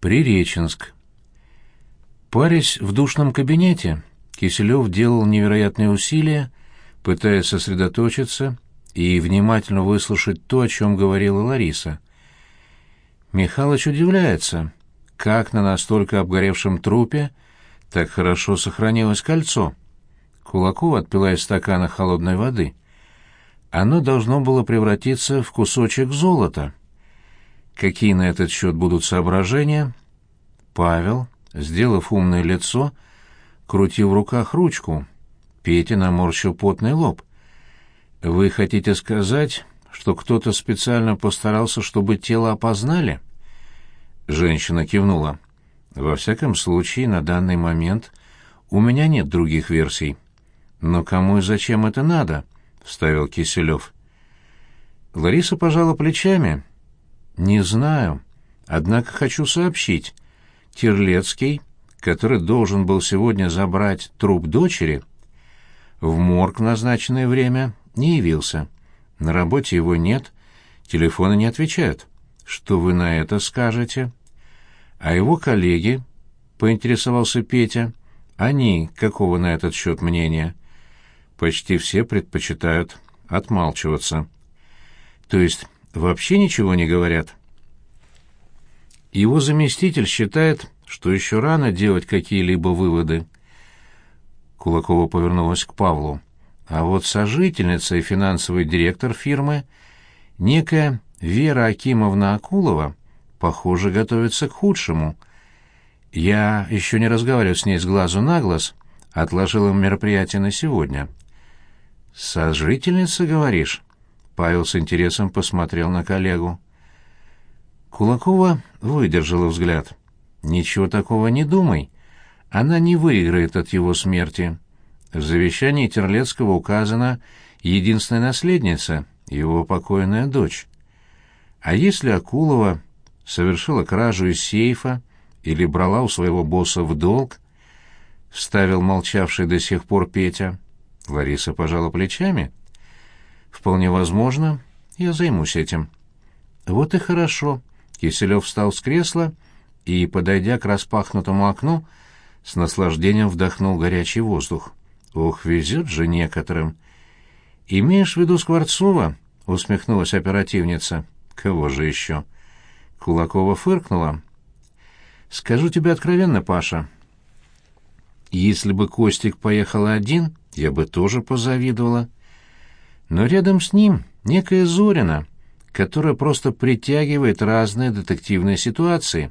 Приреченск. Парясь в душном кабинете, Киселев делал невероятные усилия, пытаясь сосредоточиться и внимательно выслушать то, о чем говорила Лариса. Михалыч удивляется, как на настолько обгоревшем трупе так хорошо сохранилось кольцо. Кулакова отпила из стакана холодной воды. Оно должно было превратиться в кусочек золота. Какие на этот счет будут соображения? Павел, сделав умное лицо, крутил в руках ручку. Петя наморщил потный лоб. «Вы хотите сказать, что кто-то специально постарался, чтобы тело опознали?» Женщина кивнула. «Во всяком случае, на данный момент у меня нет других версий». «Но кому и зачем это надо?» — вставил Киселев. Лариса пожала плечами. «Не знаю. Однако хочу сообщить. Терлецкий, который должен был сегодня забрать труп дочери, в морг в назначенное время не явился. На работе его нет, телефоны не отвечают. Что вы на это скажете? А его коллеги, поинтересовался Петя, они какого на этот счет мнения? Почти все предпочитают отмалчиваться. То есть вообще ничего не говорят? Его заместитель считает, что еще рано делать какие-либо выводы. Кулакова повернулась к Павлу. А вот сожительница и финансовый директор фирмы, некая Вера Акимовна Акулова, похоже, готовится к худшему. Я еще не разговаривал с ней с глазу на глаз, отложил им мероприятие на сегодня. «Сожительница, говоришь?» Павел с интересом посмотрел на коллегу. Кулакова выдержала взгляд. «Ничего такого не думай. Она не выиграет от его смерти. В завещании Терлецкого указана единственная наследница, его покойная дочь. А если Акулова совершила кражу из сейфа или брала у своего босса в долг, вставил молчавший до сих пор Петя. Лариса пожала плечами. Вполне возможно, я займусь этим. Вот и хорошо. Киселев встал с кресла и, подойдя к распахнутому окну, с наслаждением вдохнул горячий воздух. Ох, везет же некоторым. «Имеешь в виду Скворцова?» — усмехнулась оперативница. «Кого же еще?» Кулакова фыркнула. «Скажу тебе откровенно, Паша. Если бы Костик поехал один, я бы тоже позавидовала. Но рядом с ним некая Зорина, которая просто притягивает разные детективные ситуации.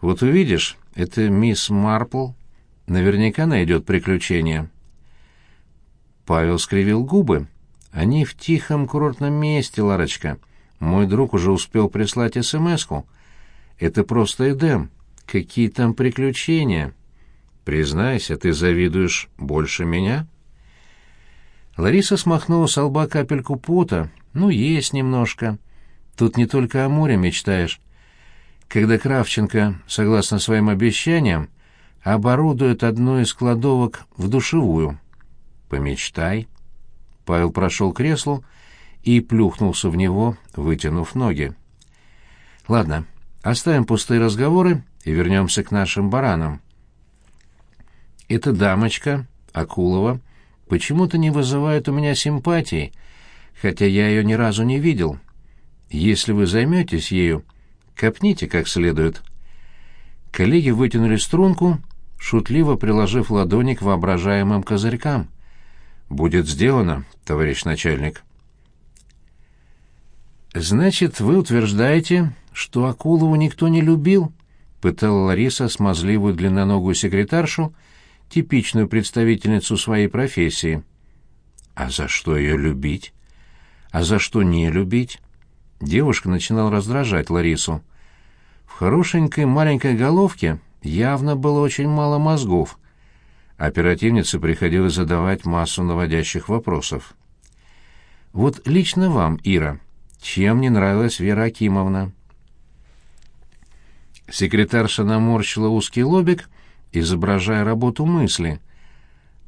Вот увидишь, это мисс Марпл наверняка найдет приключения. Павел скривил губы. Они в тихом курортном месте, Ларочка. Мой друг уже успел прислать СМС-ку. Это просто Эдем. Какие там приключения? Признайся, ты завидуешь больше меня? Лариса смахнула с лба капельку пота. Ну, есть немножко. Тут не только о море мечтаешь. Когда Кравченко, согласно своим обещаниям, оборудует одну из кладовок в душевую. Помечтай. Павел прошел креслу и плюхнулся в него, вытянув ноги. Ладно, оставим пустые разговоры и вернемся к нашим баранам. Эта дамочка, Акулова, почему-то не вызывает у меня симпатии, хотя я ее ни разу не видел. Если вы займетесь ею, копните как следует. Коллеги вытянули струнку шутливо приложив ладони к воображаемым козырькам. «Будет сделано, товарищ начальник». «Значит, вы утверждаете, что Акулову никто не любил?» — пытала Лариса смазливую длинноногую секретаршу, типичную представительницу своей профессии. «А за что ее любить? А за что не любить?» Девушка начинала раздражать Ларису. В хорошенькой маленькой головке явно было очень мало мозгов. Оперативнице приходилось задавать массу наводящих вопросов. «Вот лично вам, Ира, чем не нравилась Вера Акимовна?» Секретарша наморщила узкий лобик, изображая работу мысли.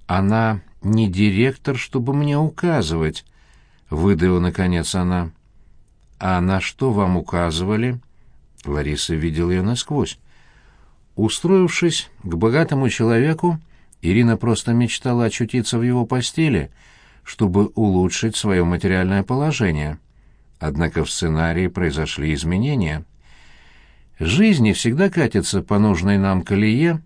«Она не директор, чтобы мне указывать», — выдавила наконец она. «А на что вам указывали?» Лариса видела ее насквозь. Устроившись к богатому человеку, Ирина просто мечтала очутиться в его постели, чтобы улучшить свое материальное положение. Однако в сценарии произошли изменения. Жизнь не всегда катится по нужной нам колее,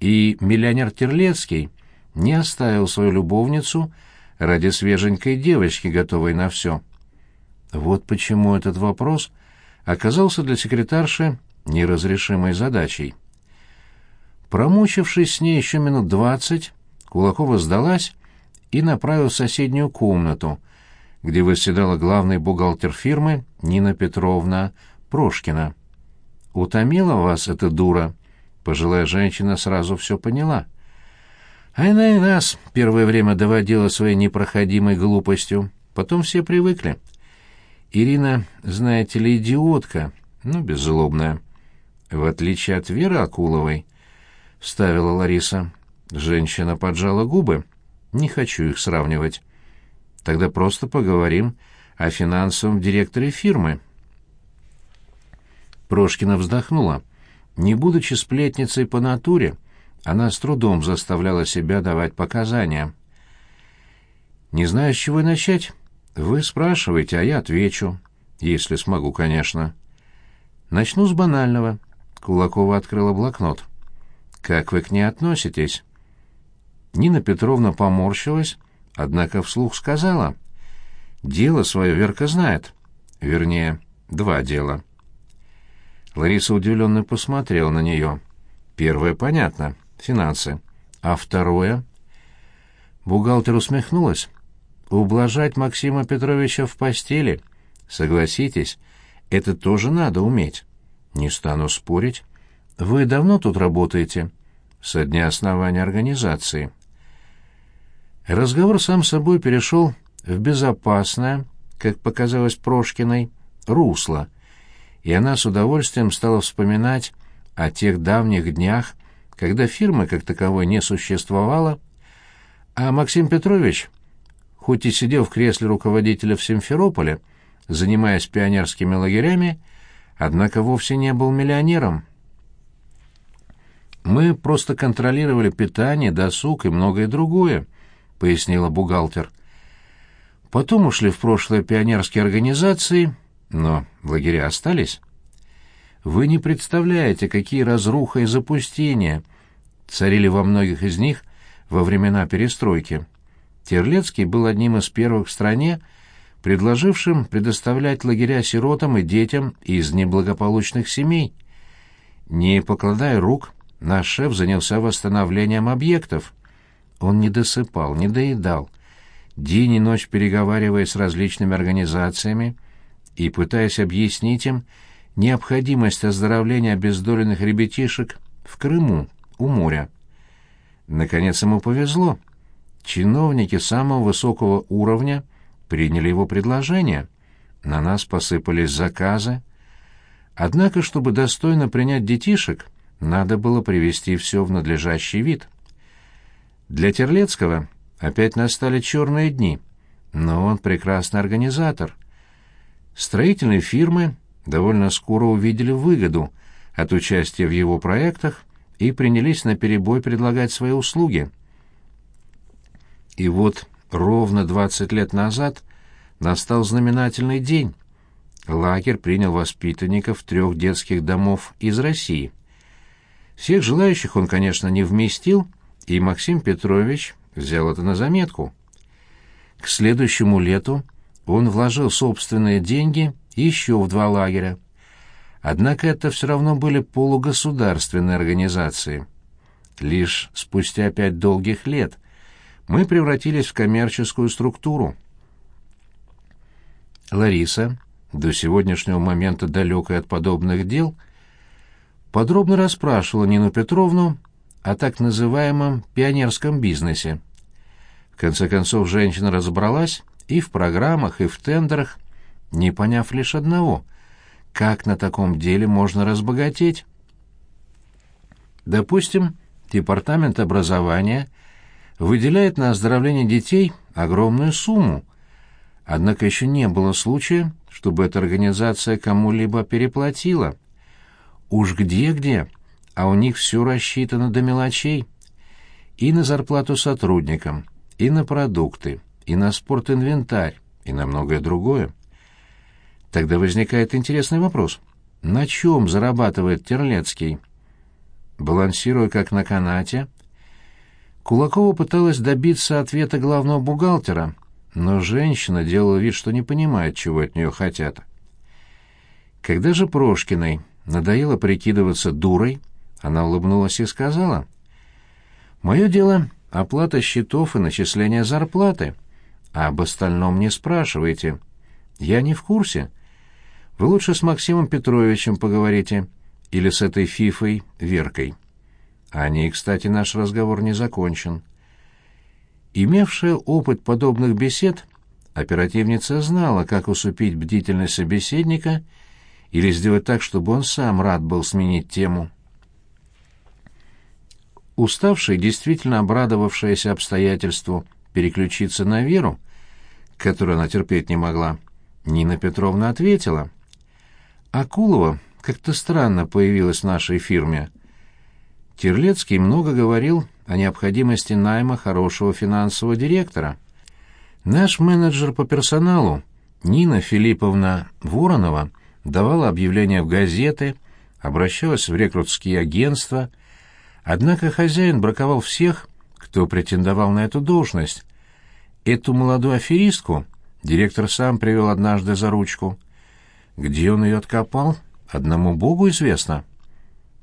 и миллионер Терлецкий не оставил свою любовницу ради свеженькой девочки, готовой на все. Вот почему этот вопрос оказался для секретарши неразрешимой задачей. Промучившись с ней еще минут двадцать, Кулакова сдалась и направилась в соседнюю комнату, где восседала главный бухгалтер фирмы Нина Петровна Прошкина. «Утомила вас эта дура?» Пожилая женщина сразу все поняла. Она и нас первое время доводила своей непроходимой глупостью, потом все привыкли. Ирина, знаете ли, идиотка, но беззлобная. В отличие от Веры Акуловой, — вставила Лариса. Женщина поджала губы. Не хочу их сравнивать. Тогда просто поговорим о финансовом директоре фирмы. Прошкина вздохнула. Не будучи сплетницей по натуре, она с трудом заставляла себя давать показания. «Не знаю, с чего начать. Вы спрашиваете, а я отвечу. Если смогу, конечно. Начну с банального». Кулакова открыла блокнот. «Как вы к ней относитесь?» Нина Петровна поморщилась, однако вслух сказала. «Дело свое Верка знает. Вернее, два дела». Лариса удивленно посмотрела на нее. «Первое понятно. Финансы. А второе?» Бухгалтер усмехнулась. «Ублажать Максима Петровича в постели? Согласитесь, это тоже надо уметь. Не стану спорить. Вы давно тут работаете?» «Со дня основания организации». Разговор сам собой перешел в безопасное, как показалось Прошкиной, русло, и она с удовольствием стала вспоминать о тех давних днях, когда фирмы как таковой не существовало, а Максим Петрович, хоть и сидел в кресле руководителя в Симферополе, занимаясь пионерскими лагерями, однако вовсе не был миллионером. «Мы просто контролировали питание, досуг и многое другое», — пояснила бухгалтер. «Потом ушли в прошлое пионерские организации, но лагеря остались». Вы не представляете, какие разруха и запустения царили во многих из них во времена перестройки. Терлецкий был одним из первых в стране, предложившим предоставлять лагеря сиротам и детям из неблагополучных семей. Не покладая рук, наш шеф занялся восстановлением объектов. Он не досыпал, не доедал, день и ночь переговариваясь с различными организациями и пытаясь объяснить им, необходимость оздоровления обездоленных ребятишек в Крыму, у моря. Наконец ему повезло. Чиновники самого высокого уровня приняли его предложение. На нас посыпались заказы. Однако, чтобы достойно принять детишек, надо было привести все в надлежащий вид. Для Терлецкого опять настали черные дни, но он прекрасный организатор. Строительные фирмы довольно скоро увидели выгоду от участия в его проектах и принялись наперебой предлагать свои услуги. И вот ровно 20 лет назад настал знаменательный день. Лагерь принял воспитанников трех детских домов из России. Всех желающих он, конечно, не вместил, и Максим Петрович взял это на заметку. К следующему лету он вложил собственные деньги еще в два лагеря. Однако это все равно были полугосударственные организации. Лишь спустя пять долгих лет мы превратились в коммерческую структуру. Лариса, до сегодняшнего момента далекая от подобных дел, подробно расспрашивала Нину Петровну о так называемом пионерском бизнесе. В конце концов, женщина разобралась и в программах, и в тендерах, не поняв лишь одного — как на таком деле можно разбогатеть. Допустим, департамент образования выделяет на оздоровление детей огромную сумму, однако еще не было случая, чтобы эта организация кому-либо переплатила. Уж где-где, а у них все рассчитано до мелочей. И на зарплату сотрудникам, и на продукты, и на спортинвентарь, и на многое другое. Тогда возникает интересный вопрос. На чем зарабатывает Терлецкий? Балансируя как на канате, Кулакова пыталась добиться ответа главного бухгалтера, но женщина делала вид, что не понимает, чего от нее хотят. Когда же Прошкиной надоело прикидываться дурой, она улыбнулась и сказала, «Мое дело — оплата счетов и начисление зарплаты, а об остальном не спрашивайте. Я не в курсе. Вы лучше с Максимом Петровичем поговорите или с этой фифой Веркой. О ней, кстати, наш разговор не закончен. Имевшая опыт подобных бесед, оперативница знала, как усупить бдительность собеседника или сделать так, чтобы он сам рад был сменить тему. Уставшая, действительно обрадовавшаяся обстоятельству переключиться на Веру, которую она терпеть не могла, Нина Петровна ответила — Акулова как-то странно появилась в нашей фирме. Терлецкий много говорил о необходимости найма хорошего финансового директора. Наш менеджер по персоналу, Нина Филипповна Воронова, давала объявления в газеты, обращалась в рекрутские агентства, однако хозяин браковал всех, кто претендовал на эту должность. Эту молодую аферистку директор сам привел однажды за ручку. Где он ее откопал, одному богу известно.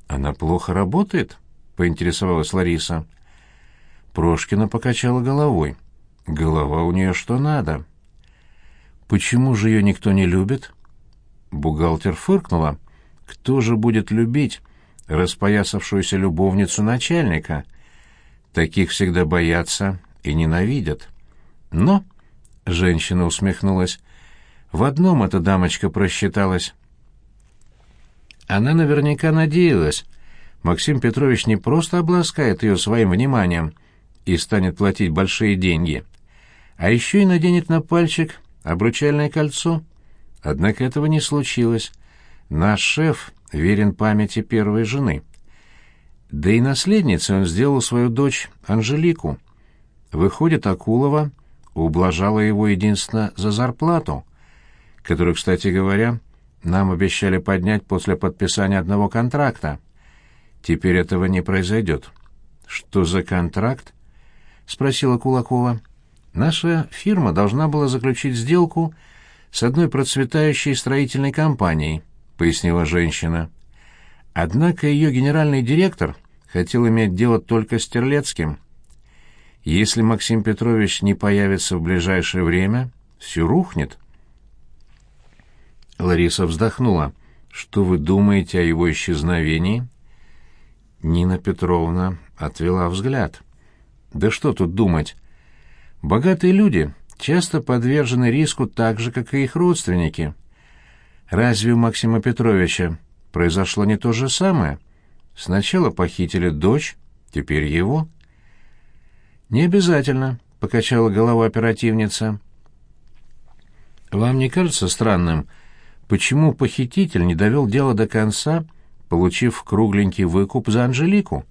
Она плохо работает? поинтересовалась Лариса. Прошкина покачала головой. Голова у нее что надо. Почему же ее никто не любит? Бухгалтер фыркнула. Кто же будет любить распоясавшуюся любовницу начальника? Таких всегда боятся и ненавидят. Но, женщина усмехнулась, в одном эта дамочка просчиталась. Она наверняка надеялась. Максим Петрович не просто обласкает ее своим вниманием и станет платить большие деньги, а еще и наденет на пальчик обручальное кольцо. Однако этого не случилось. Наш шеф верен памяти первой жены. Да и наследницей он сделал свою дочь Анжелику. Выходит, Акулова ублажала его единственно за зарплату — которую, кстати говоря, нам обещали поднять после подписания одного контракта. Теперь этого не произойдет. Что за контракт? спросила Кулакова. Наша фирма должна была заключить сделку с одной процветающей строительной компанией, пояснила женщина. Однако ее генеральный директор хотел иметь дело только с Терлецким. Если Максим Петрович не появится в ближайшее время, все рухнет. Лариса вздохнула. «Что вы думаете о его исчезновении?» Нина Петровна отвела взгляд. «Да что тут думать? Богатые люди часто подвержены риску так же, как и их родственники. Разве у Максима Петровича произошло не то же самое? Сначала похитили дочь, теперь его?» «Не обязательно», — покачала голова оперативница. «Вам не кажется странным, почему похититель не довел дело до конца, получив кругленький выкуп за Анжелику?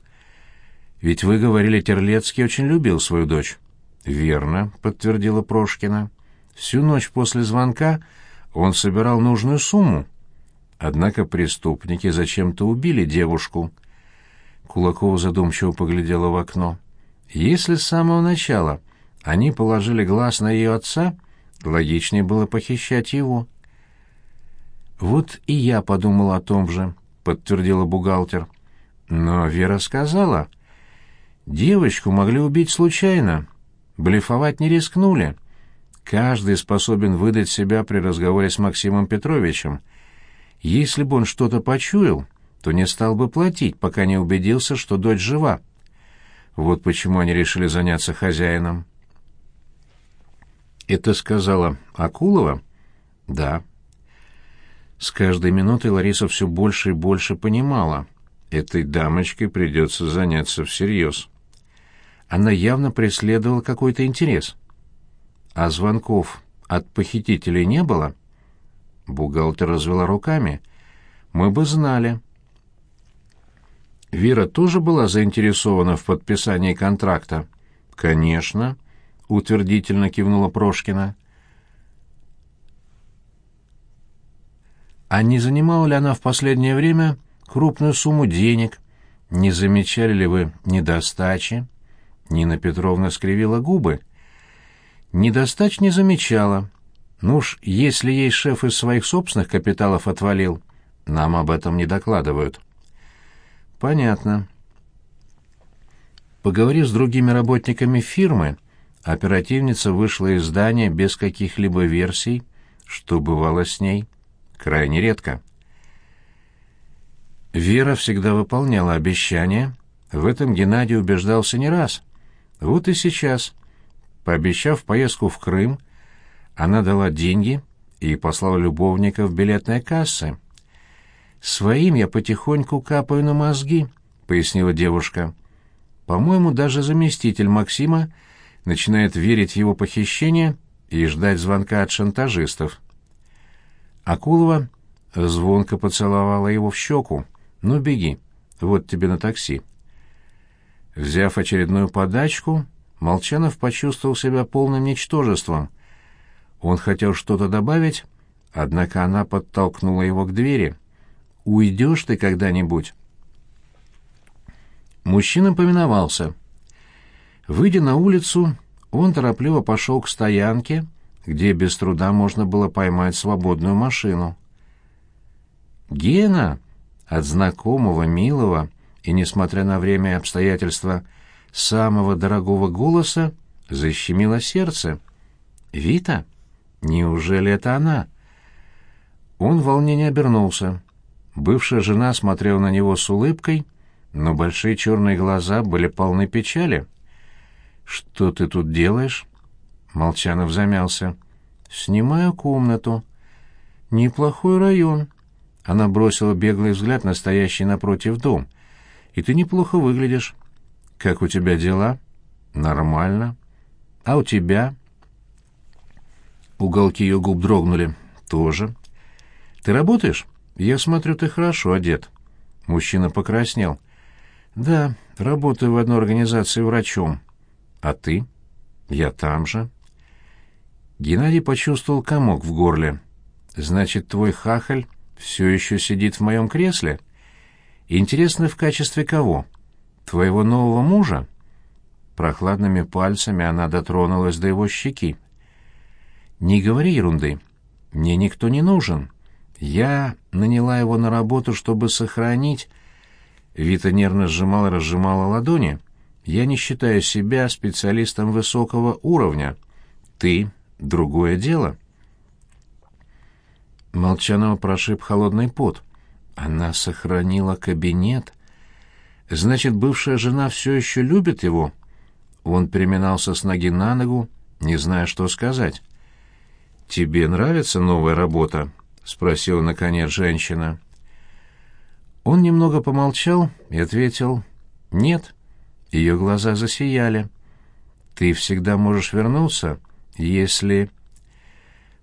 Ведь вы говорили, Терлецкий очень любил свою дочь. Верно, подтвердила Прошкина. Всю ночь после звонка он собирал нужную сумму. Однако преступники зачем-то убили девушку. Кулакова задумчиво поглядела в окно. Если с самого начала они положили глаз на ее отца, логичнее было похищать его. «Вот и я подумал о том же», — подтвердила бухгалтер. «Но Вера сказала. Девочку могли убить случайно. Блефовать не рискнули. Каждый способен выдать себя при разговоре с Максимом Петровичем. Если бы он что-то почуял, то не стал бы платить, пока не убедился, что дочь жива. Вот почему они решили заняться хозяином». «Это сказала Акулова?» «Да». С каждой минутой Лариса все больше и больше понимала. Этой дамочкой придется заняться всерьез. Она явно преследовала какой-то интерес. А звонков от похитителей не было? Бухгалтер развела руками. Мы бы знали. Вера тоже была заинтересована в подписании контракта? Конечно, утвердительно кивнула Прошкина. А не занимала ли она в последнее время крупную сумму денег? Не замечали ли вы недостачи? Нина Петровна скривила губы. Недостач не замечала. Ну уж, если ей шеф из своих собственных капиталов отвалил, нам об этом не докладывают. Понятно. Поговорив с другими работниками фирмы, оперативница вышла из здания без каких-либо версий, что бывало с ней крайне редко. Вера всегда выполняла обещания, в этом Геннадий убеждался не раз. Вот и сейчас, пообещав поездку в Крым, она дала деньги и послала любовника в билетные кассы. «Своим я потихоньку капаю на мозги», — пояснила девушка. «По-моему, даже заместитель Максима начинает верить в его похищение и ждать звонка от шантажистов». Акулова звонко поцеловала его в щеку. «Ну, беги, вот тебе на такси». Взяв очередную подачку, Молчанов почувствовал себя полным ничтожеством. Он хотел что-то добавить, однако она подтолкнула его к двери. «Уйдешь ты когда-нибудь?» Мужчина повиновался. Выйдя на улицу, он торопливо пошел к стоянке, где без труда можно было поймать свободную машину. Гена от знакомого, милого и, несмотря на время и обстоятельства, самого дорогого голоса защемило сердце. «Вита? Неужели это она?» Он в волнении обернулся. Бывшая жена смотрела на него с улыбкой, но большие черные глаза были полны печали. «Что ты тут делаешь?» Молчанов замялся. «Снимаю комнату. Неплохой район». Она бросила беглый взгляд на стоящий напротив дом. «И ты неплохо выглядишь. Как у тебя дела?» «Нормально. А у тебя?» Уголки ее губ дрогнули. «Тоже. Ты работаешь? Я смотрю, ты хорошо одет». Мужчина покраснел. «Да, работаю в одной организации врачом. А ты?» «Я там же». Геннадий почувствовал комок в горле. «Значит, твой хахаль все еще сидит в моем кресле? Интересно, в качестве кого? Твоего нового мужа?» Прохладными пальцами она дотронулась до его щеки. «Не говори ерунды. Мне никто не нужен. Я наняла его на работу, чтобы сохранить...» Вита нервно сжимала и разжимала ладони. «Я не считаю себя специалистом высокого уровня. Ты — другое дело». Молчанова прошиб холодный пот. Она сохранила кабинет. Значит, бывшая жена все еще любит его? Он переминался с ноги на ногу, не зная, что сказать. «Тебе нравится новая работа?» — спросила, наконец, женщина. Он немного помолчал и ответил «Нет». Ее глаза засияли. «Ты всегда можешь вернуться, если...»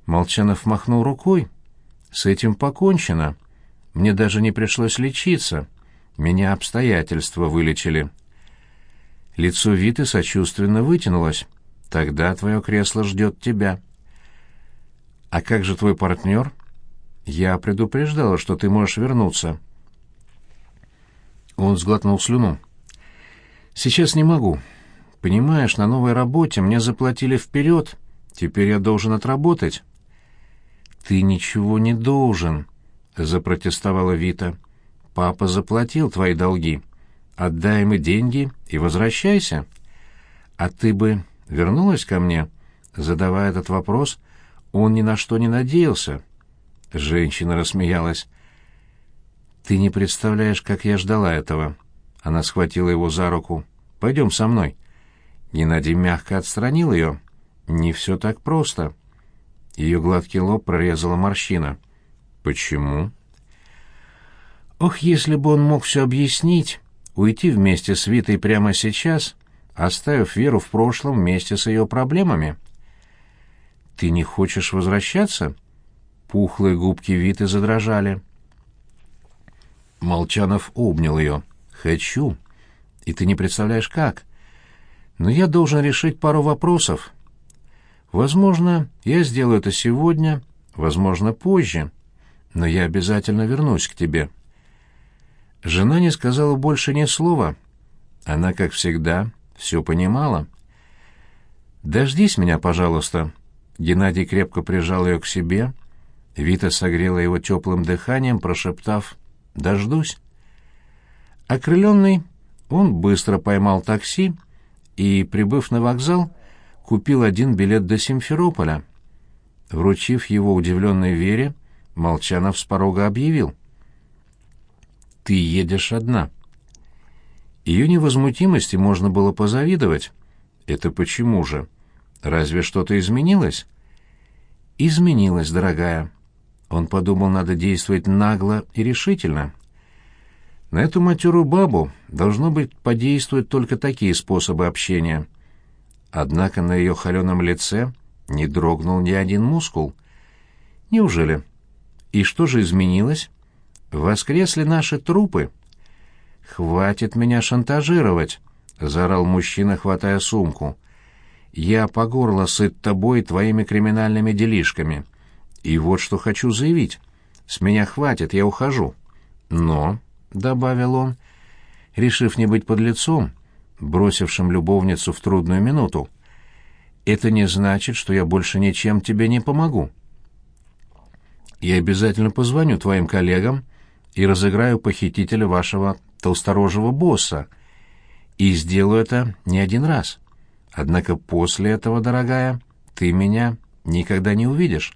Молчанов махнул рукой. «С этим покончено. Мне даже не пришлось лечиться. Меня обстоятельства вылечили». Лицо Виты сочувственно вытянулось. «Тогда твое кресло ждет тебя». «А как же твой партнер?» «Я предупреждала, что ты можешь вернуться». Он сглотнул слюну. «Сейчас не могу. Понимаешь, на новой работе мне заплатили вперед. Теперь я должен отработать». «Ты ничего не должен», — запротестовала Вита. «Папа заплатил твои долги. Отдай ему деньги и возвращайся». «А ты бы вернулась ко мне?» Задавая этот вопрос, он ни на что не надеялся. Женщина рассмеялась. «Ты не представляешь, как я ждала этого». Она схватила его за руку. «Пойдем со мной». Геннадий мягко отстранил ее. «Не все так просто». Ее гладкий лоб прорезала морщина. «Почему?» «Ох, если бы он мог все объяснить, уйти вместе с Витой прямо сейчас, оставив Веру в прошлом вместе с ее проблемами». «Ты не хочешь возвращаться?» Пухлые губки Виты задрожали. Молчанов обнял ее. Хочу. И ты не представляешь, как. Но я должен решить пару вопросов. Возможно, я сделаю это сегодня, возможно, позже, но я обязательно вернусь к тебе. Жена не сказала больше ни слова. Она, как всегда, все понимала. «Дождись меня, пожалуйста». Геннадий крепко прижал ее к себе. Вита согрела его теплым дыханием, прошептав «Дождусь». Окрыленный, он быстро поймал такси и, прибыв на вокзал, купил один билет до Симферополя. Вручив его удивленной Вере, Молчанов с порога объявил. «Ты едешь одна». Ее невозмутимости можно было позавидовать. Это почему же? Разве что-то изменилось? Изменилось, дорогая. Он подумал, надо действовать нагло и решительно. На эту матерую бабу должно быть подействуют только такие способы общения. Однако на ее холеном лице не дрогнул ни один мускул. Неужели? И что же изменилось? Воскресли наши трупы. Хватит меня шантажировать, заорал мужчина, хватая сумку. Я по горло сыт тобой и твоими криминальными делишками. И вот что хочу заявить. С меня хватит, я ухожу. Но, — добавил он, решив не быть подлецом, бросившим любовницу в трудную минуту, — это не значит, что я больше ничем тебе не помогу. Я обязательно позвоню твоим коллегам и разыграю похитителя вашего толсторожего босса. И сделаю это не один раз. Однако после этого, дорогая, ты меня никогда не увидишь.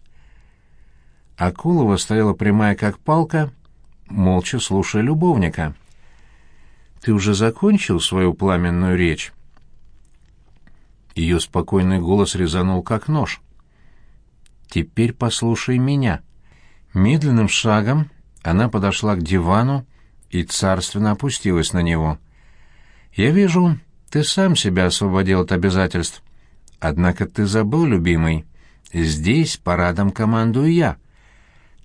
Акулова стояла прямая как палка, молча слушая любовника. «Ты уже закончил свою пламенную речь?» Ее спокойный голос резанул как нож. «Теперь послушай меня». Медленным шагом она подошла к дивану и царственно опустилась на него. «Я вижу, ты сам себя освободил от обязательств. Однако ты забыл, любимый, здесь парадом командую я.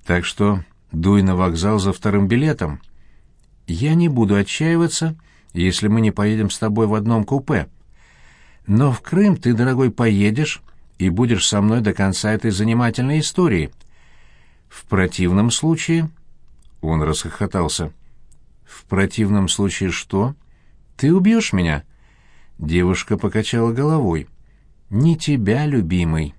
Так что дуй на вокзал за вторым билетом. Я не буду отчаиваться, если мы не поедем с тобой в одном купе. Но в Крым ты, дорогой, поедешь и будешь со мной до конца этой занимательной истории. В противном случае...» Он расхохотался. «В противном случае что? Ты убьешь меня?» Девушка покачала головой. «Не тебя, любимый.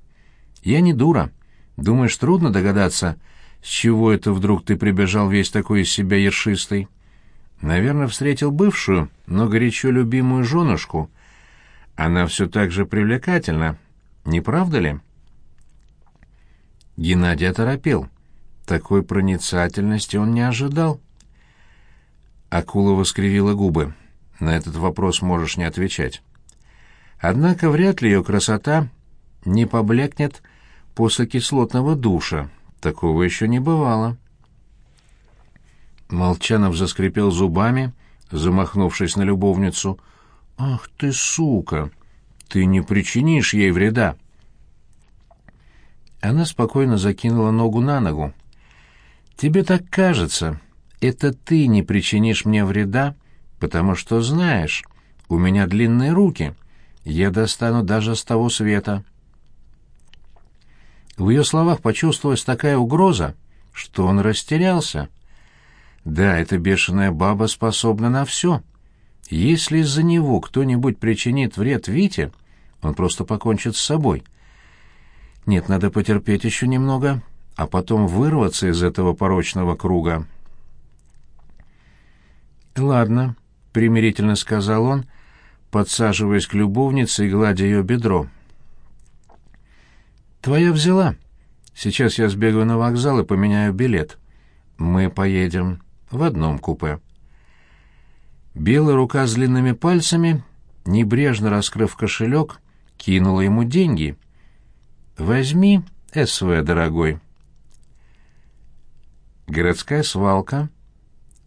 Я не дура. Думаешь, трудно догадаться, с чего это вдруг ты прибежал весь такой из себя ершистый? Наверное, встретил бывшую, но горячо любимую женушку. Она все так же привлекательна, не правда ли?» Геннадий оторопел. Такой проницательности он не ожидал. Акулова скривила губы. На этот вопрос можешь не отвечать. Однако вряд ли ее красота не поблекнет после кислотного душа. Такого еще не бывало. Молчанов заскрипел зубами, замахнувшись на любовницу. «Ах ты, сука! Ты не причинишь ей вреда!» Она спокойно закинула ногу на ногу. Тебе так кажется. Это ты не причинишь мне вреда, потому что знаешь, у меня длинные руки. Я достану даже с того света. В ее словах почувствовалась такая угроза, что он растерялся. Да, эта бешеная баба способна на все. Если из-за него кто-нибудь причинит вред Вите, он просто покончит с собой. Нет, надо потерпеть еще немного, а потом вырваться из этого порочного круга. «Ладно», — примирительно сказал он, подсаживаясь к любовнице и гладя ее бедро. «Твоя взяла. Сейчас я сбегаю на вокзал и поменяю билет. Мы поедем в одном купе». Белая рука с длинными пальцами, небрежно раскрыв кошелек, кинула ему деньги. «Возьми, СВ, дорогой». Городская свалка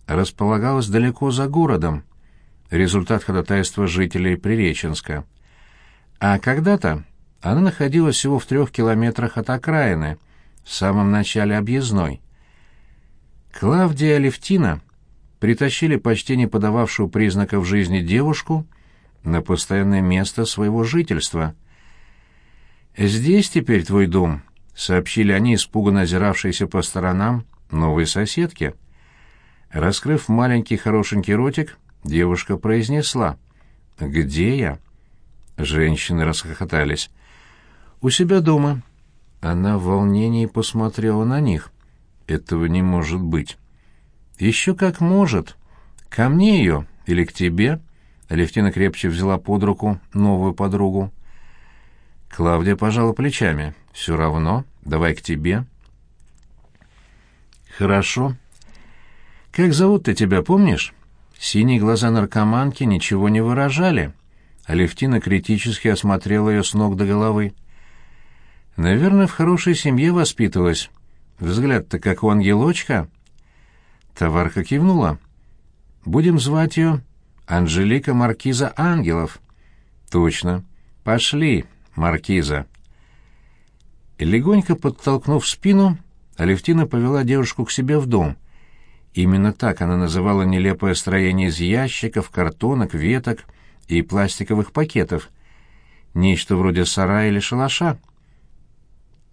располагалась далеко за городом, результат ходатайства жителей Приреченска. А когда-то она находилась всего в трех километрах от окраины, в самом начале объездной. Клавдия Левтина притащили почти не подававшую признаков жизни девушку на постоянное место своего жительства. «Здесь теперь твой дом», — сообщили они, испуганно озиравшиеся по сторонам, новой соседке. Раскрыв маленький хорошенький ротик, девушка произнесла «Где я?» Женщины расхохотались. «У себя дома». Она в волнении посмотрела на них. «Этого не может быть». «Еще как может. Ко мне ее или к тебе?» Алевтина крепче взяла под руку новую подругу. Клавдия пожала плечами. «Все равно. Давай к тебе». «Хорошо. Как зовут ты тебя, помнишь?» Синие глаза наркоманки ничего не выражали. Алевтина критически осмотрела ее с ног до головы. «Наверное, в хорошей семье воспитывалась. Взгляд-то как у ангелочка». Товарка кивнула. «Будем звать ее Анжелика Маркиза Ангелов». «Точно. Пошли, Маркиза». Легонько подтолкнув спину, Алевтина повела девушку к себе в дом. Именно так она называла нелепое строение из ящиков, картонок, веток и пластиковых пакетов. Нечто вроде сарая или шалаша.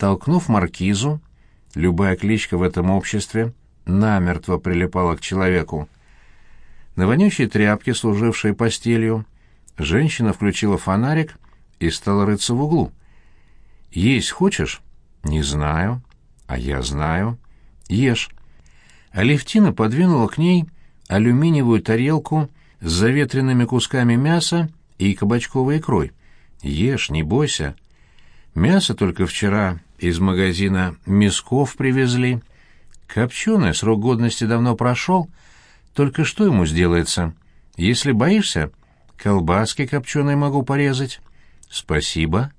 Толкнув маркизу, любая кличка в этом обществе намертво прилипала к человеку. На вонючей тряпке, служившей постелью, женщина включила фонарик и стала рыться в углу. «Есть хочешь?» «Не знаю». «А я знаю». «Ешь». Алевтина подвинула к ней алюминиевую тарелку с заветренными кусками мяса и кабачковой икрой. «Ешь, не бойся. Мясо только вчера из магазина Мисков привезли. Копченое, срок годности давно прошел. Только что ему сделается? Если боишься, колбаски копченые могу порезать». «Спасибо».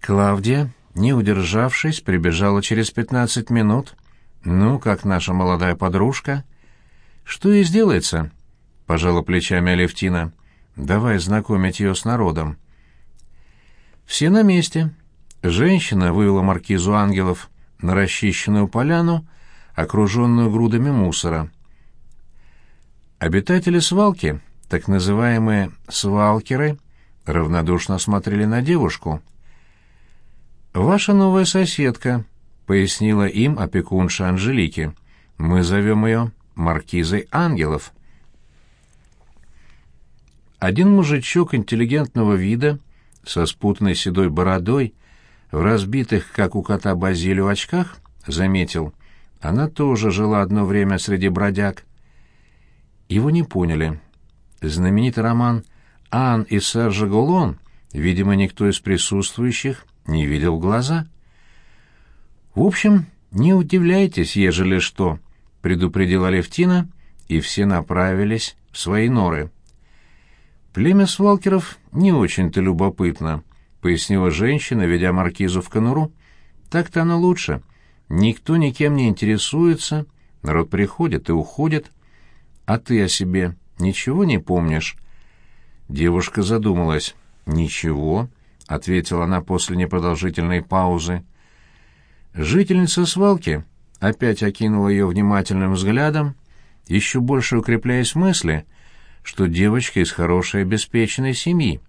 Клавдия, не удержавшись, прибежала через пятнадцать минут. «Ну, как наша молодая подружка?» «Что ей сделается?» — пожала плечами Алевтина. «Давай знакомить ее с народом». Все на месте. Женщина вывела маркизу ангелов на расчищенную поляну, окруженную грудами мусора. Обитатели свалки, так называемые «свалкеры», равнодушно смотрели на девушку. «Ваша новая соседка», — пояснила им опекунша Анжелики. «Мы зовем ее Маркизой Ангелов». Один мужичок интеллигентного вида, со спутанной седой бородой, в разбитых, как у кота Базилию, очках, заметил, она тоже жила одно время среди бродяг. Его не поняли. Знаменитый роман «Ан и Сержа Голон», видимо, никто из присутствующих не видел в глаза. «В общем, не удивляйтесь, ежели что», — предупредила Левтина, и все направились в свои норы. «Племя свалкеров не очень-то любопытно», — пояснила женщина, ведя маркизу в конуру. «Так-то оно лучше. Никто никем не интересуется, народ приходит и уходит. А ты о себе ничего не помнишь?» Девушка задумалась. «Ничего», — ответила она после непродолжительной паузы. Жительница свалки опять окинула ее внимательным взглядом, еще больше укрепляясь в мысли — что девочка из хорошей обеспеченной семьи.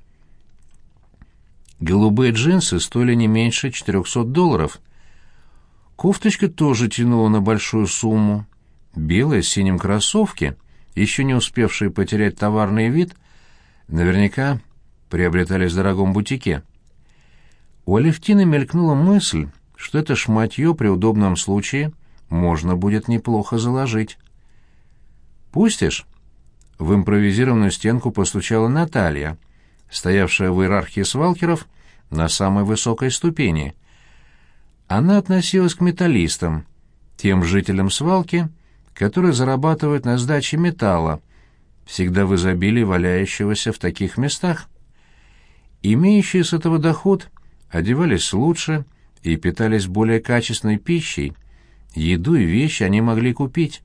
Голубые джинсы стоили не меньше 400 долларов. Кофточка тоже тянула на большую сумму. Белые с синим кроссовки, еще не успевшие потерять товарный вид, наверняка приобретались в дорогом бутике. У Алевтины мелькнула мысль, что это шматье при удобном случае можно будет неплохо заложить. «Пустишь?» В импровизированную стенку постучала Наталья, стоявшая в иерархии свалкеров на самой высокой ступени. Она относилась к металлистам, тем жителям свалки, которые зарабатывают на сдаче металла, всегда в изобилии валяющегося в таких местах. Имеющие с этого доход одевались лучше и питались более качественной пищей, еду и вещи они могли купить.